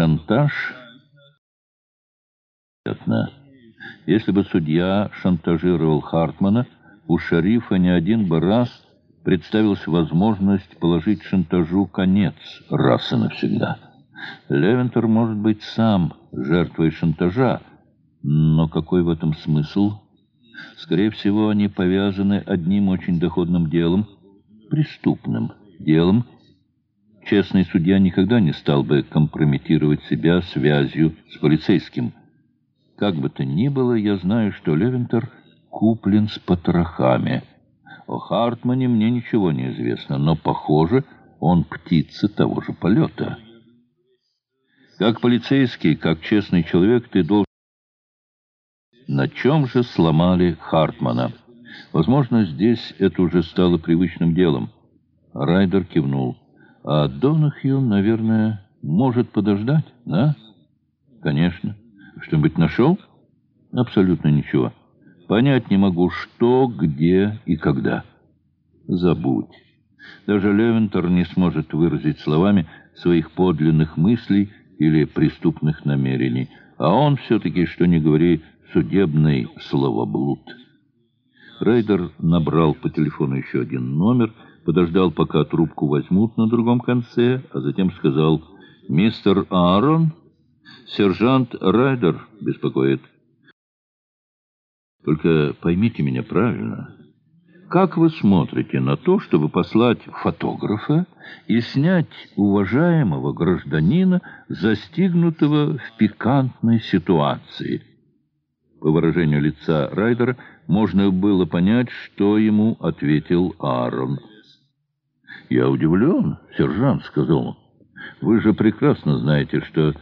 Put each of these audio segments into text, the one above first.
шантаж... Если бы судья шантажировал Хартмана, у шерифа не один бы раз представилась возможность положить шантажу конец раз и навсегда. Левентер может быть сам жертвой шантажа, но какой в этом смысл? Скорее всего, они повязаны одним очень доходным делом, преступным делом. Честный судья никогда не стал бы компрометировать себя связью с полицейским. Как бы то ни было, я знаю, что Левентер куплен с потрохами. О Хартмане мне ничего не известно, но, похоже, он птица того же полета. Как полицейский, как честный человек, ты должен... На чем же сломали Хартмана? Возможно, здесь это уже стало привычным делом. Райдер кивнул. А Донахью, наверное, может подождать, да? Конечно. Что-нибудь нашел? Абсолютно ничего. Понять не могу, что, где и когда. Забудь. Даже Левентер не сможет выразить словами своих подлинных мыслей или преступных намерений. А он все-таки, что ни говори, судебный словоблуд. Рейдер набрал по телефону еще один номер, подождал, пока трубку возьмут на другом конце, а затем сказал «Мистер Аарон, сержант Райдер беспокоит». Только поймите меня правильно. Как вы смотрите на то, чтобы послать фотографа и снять уважаемого гражданина, застигнутого в пикантной ситуации? По выражению лица Райдера можно было понять, что ему ответил Аарон. «Я удивлен, сержант», — сказал он. «Вы же прекрасно знаете, что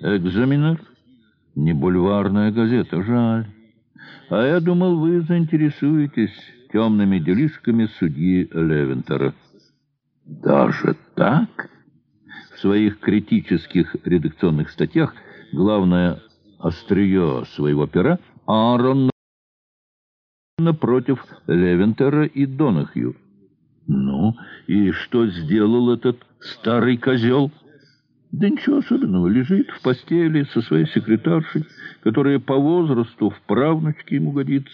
«Экзаменер» — не бульварная газета. Жаль». А я думал, вы заинтересуетесь темными делишками судьи Левентера. Даже так? В своих критических редакционных статьях главное острие своего пера Аарон напротив Левентера и Донахью. Ну, и что сделал этот старый козел? Да ничего особенного, лежит в постели со своей секретаршей, которая по возрасту в правнучке ему годится.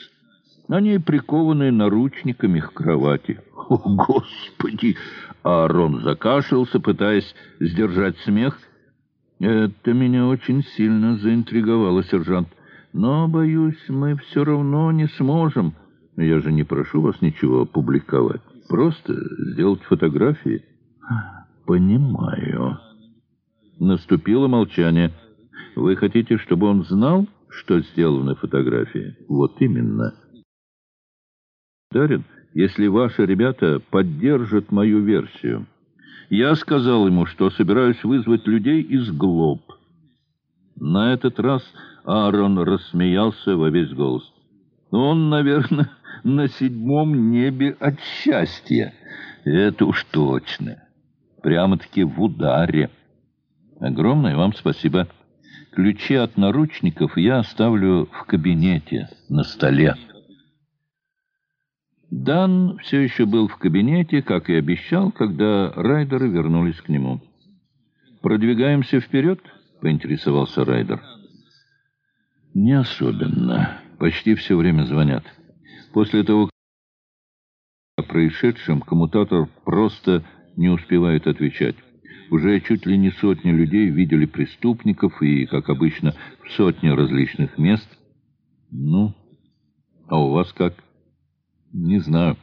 Они прикованы наручниками к кровати. О, Господи! Аарон закашлялся, пытаясь сдержать смех. Это меня очень сильно заинтриговало, сержант. Но, боюсь, мы все равно не сможем. Я же не прошу вас ничего публиковать. Просто сделать фотографии. Понимаю. Наступило молчание. «Вы хотите, чтобы он знал, что сделано на фотографии?» «Вот именно». «Дарин, если ваши ребята поддержат мою версию...» Я сказал ему, что собираюсь вызвать людей из Глоб. На этот раз Аарон рассмеялся во весь голос. Он, наверное, на седьмом небе от счастья. Это уж точно. Прямо-таки в ударе. Огромное вам спасибо. Ключи от наручников я оставлю в кабинете на столе. Дан все еще был в кабинете, как и обещал, когда райдеры вернулись к нему. «Продвигаемся вперед?» — поинтересовался райдер. «Не особенно. Почти все время звонят. После того, как о происшедшем, коммутатор просто не успевает отвечать». Уже чуть ли не сотни людей видели преступников и, как обычно, в сотне различных мест. Ну, а у вас как? Не знаю.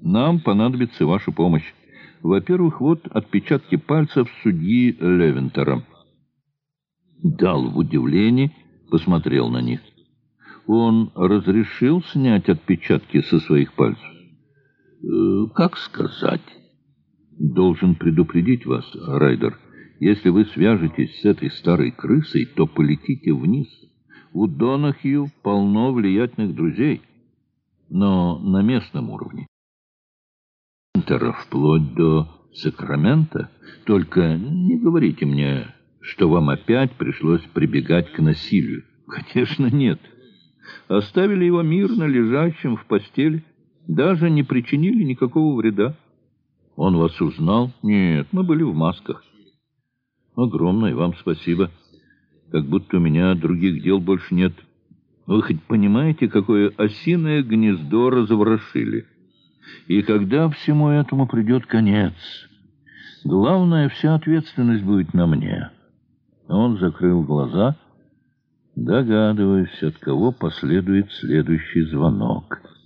Нам понадобится ваша помощь. Во-первых, вот отпечатки пальцев судьи Левентера. Дал в удивлении, посмотрел на них. Он разрешил снять отпечатки со своих пальцев? Э, как сказать? должен предупредить вас, Райдер. Если вы свяжетесь с этой старой крысой, то полетите вниз. У Донахью полно влиятельных друзей, но на местном уровне. Вплоть до Сакрамента. Только не говорите мне, что вам опять пришлось прибегать к насилию. Конечно, нет. Оставили его мирно лежащим в постели, даже не причинили никакого вреда. Он вас узнал? Нет, мы были в масках. Огромное вам спасибо. Как будто у меня других дел больше нет. Вы хоть понимаете, какое осиное гнездо разворошили? И когда всему этому придет конец? Главное, вся ответственность будет на мне. Он закрыл глаза, догадываясь, от кого последует следующий звонок —